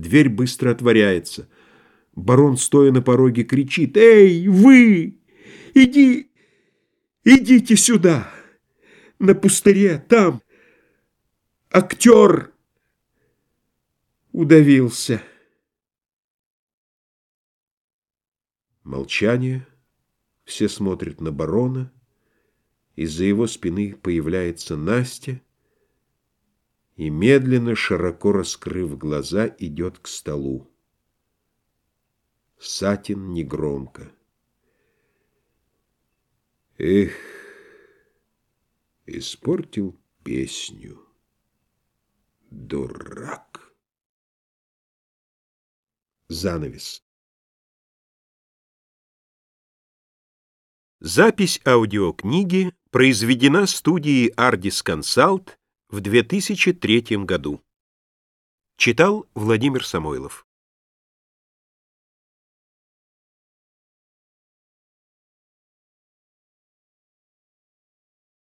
Дверь быстро отворяется. Барон, стоя на пороге, кричит «Эй, вы! Иди, идите сюда! На пустыре, там! Актер!» Удавился. Молчание. Все смотрят на барона. Из-за его спины появляется Настя и, медленно, широко раскрыв глаза, идет к столу. Сатин негромко. Эх, испортил песню. Дурак. Занавес. Запись аудиокниги произведена студией Ardis Consult в 2003 году. Читал Владимир Самойлов.